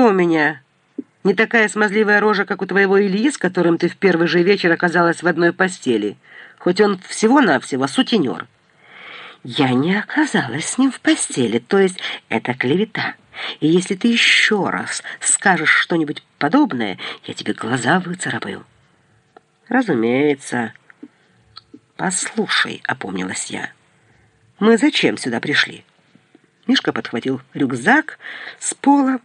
Что у меня? Не такая смазливая рожа, как у твоего Ильи, с которым ты в первый же вечер оказалась в одной постели, хоть он всего-навсего сутенер. Я не оказалась с ним в постели, то есть это клевета. И если ты еще раз скажешь что-нибудь подобное, я тебе глаза выцарапаю. Разумеется. Послушай, опомнилась я. Мы зачем сюда пришли? Мишка подхватил рюкзак с пола,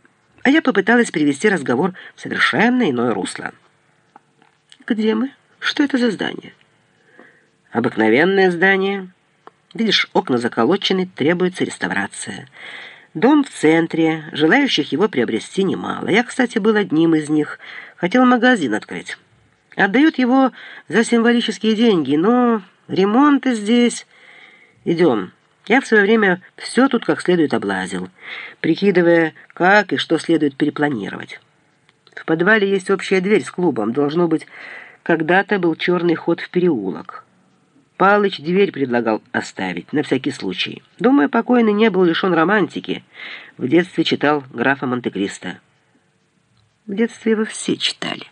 а я попыталась перевести разговор в совершенно иное русло. «Где мы? Что это за здание?» «Обыкновенное здание. Видишь, окна заколочены, требуется реставрация. Дом в центре, желающих его приобрести немало. Я, кстати, был одним из них. Хотел магазин открыть. Отдают его за символические деньги, но ремонты здесь... Идем». Я в свое время все тут как следует облазил, прикидывая, как и что следует перепланировать. В подвале есть общая дверь с клубом. Должно быть, когда-то был черный ход в переулок. Палыч дверь предлагал оставить, на всякий случай. Думаю, покойный не был лишен романтики. В детстве читал графа Монте-Кристо. В детстве его все читали.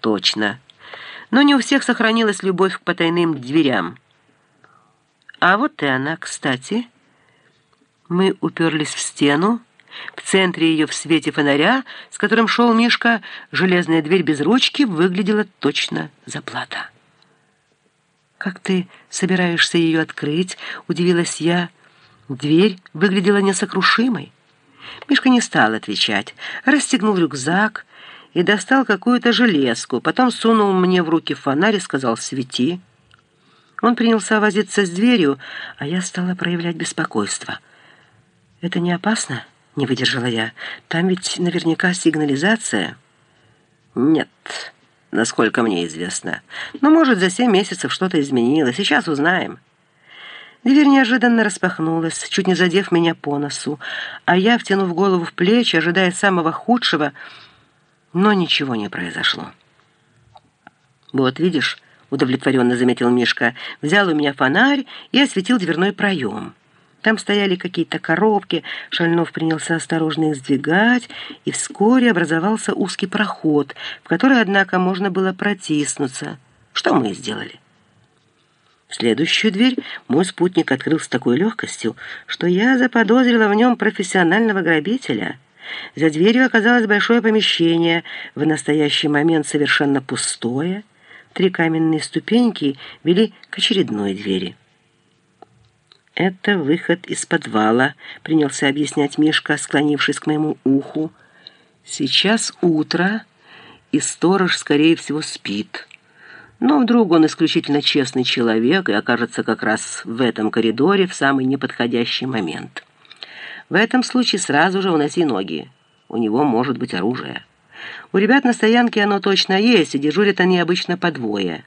Точно. Но не у всех сохранилась любовь к потайным дверям. А вот и она, кстати. Мы уперлись в стену. В центре ее в свете фонаря, с которым шел Мишка, железная дверь без ручки выглядела точно заплата. «Как ты собираешься ее открыть?» — удивилась я. Дверь выглядела несокрушимой. Мишка не стал отвечать, расстегнул рюкзак и достал какую-то железку, потом сунул мне в руки фонарь и сказал «Свети». Он принялся возиться с дверью, а я стала проявлять беспокойство. «Это не опасно?» — не выдержала я. «Там ведь наверняка сигнализация». «Нет, насколько мне известно. Но, может, за семь месяцев что-то изменилось. Сейчас узнаем». Дверь неожиданно распахнулась, чуть не задев меня по носу, а я, втянув голову в плечи, ожидая самого худшего, но ничего не произошло. «Вот видишь...» — удовлетворенно заметил Мишка, взял у меня фонарь и осветил дверной проем. Там стояли какие-то коробки, Шальнов принялся осторожно их сдвигать, и вскоре образовался узкий проход, в который, однако, можно было протиснуться. Что мы и сделали. Следующую дверь мой спутник открыл с такой легкостью, что я заподозрила в нем профессионального грабителя. За дверью оказалось большое помещение, в настоящий момент совершенно пустое, Три каменные ступеньки вели к очередной двери. «Это выход из подвала», — принялся объяснять Мишка, склонившись к моему уху. «Сейчас утро, и сторож, скорее всего, спит. Но вдруг он исключительно честный человек и окажется как раз в этом коридоре в самый неподходящий момент. В этом случае сразу же уноси ноги. У него может быть оружие». У ребят на стоянке оно точно есть, и дежурят они обычно по двое.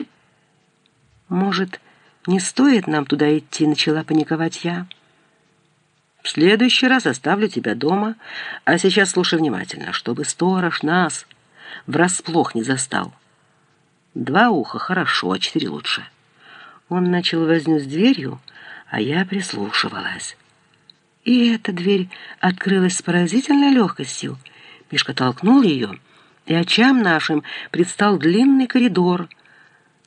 Может, не стоит нам туда идти, начала паниковать я. В следующий раз оставлю тебя дома, а сейчас слушай внимательно, чтобы сторож нас врасплох не застал. Два уха хорошо, а четыре лучше. Он начал возню с дверью, а я прислушивалась. И эта дверь открылась с поразительной легкостью. Мишка толкнул ее, и очам нашим предстал длинный коридор.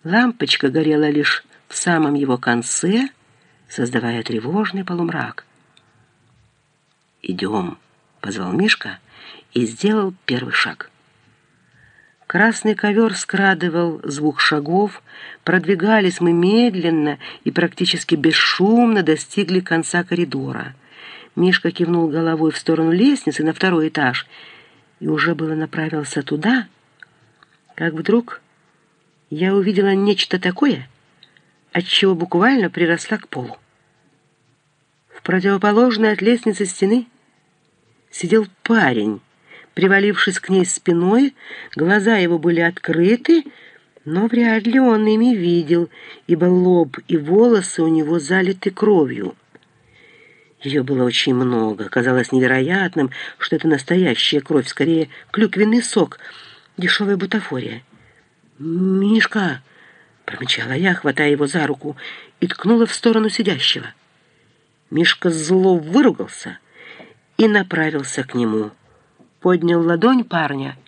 Лампочка горела лишь в самом его конце, создавая тревожный полумрак. «Идем», — позвал Мишка и сделал первый шаг. Красный ковер скрадывал звук шагов, продвигались мы медленно и практически бесшумно достигли конца коридора. Мишка кивнул головой в сторону лестницы на второй этаж — и уже было направился туда, как вдруг я увидела нечто такое, от чего буквально приросла к полу. В противоположной от лестницы стены сидел парень, привалившись к ней спиной, глаза его были открыты, но вряд ли он ими видел, ибо лоб и волосы у него залиты кровью. Ее было очень много. Казалось невероятным, что это настоящая кровь, скорее клюквенный сок, дешевая бутафория. «Мишка!» — промычала я, хватая его за руку, и ткнула в сторону сидящего. Мишка зло выругался и направился к нему. поднял ладонь парня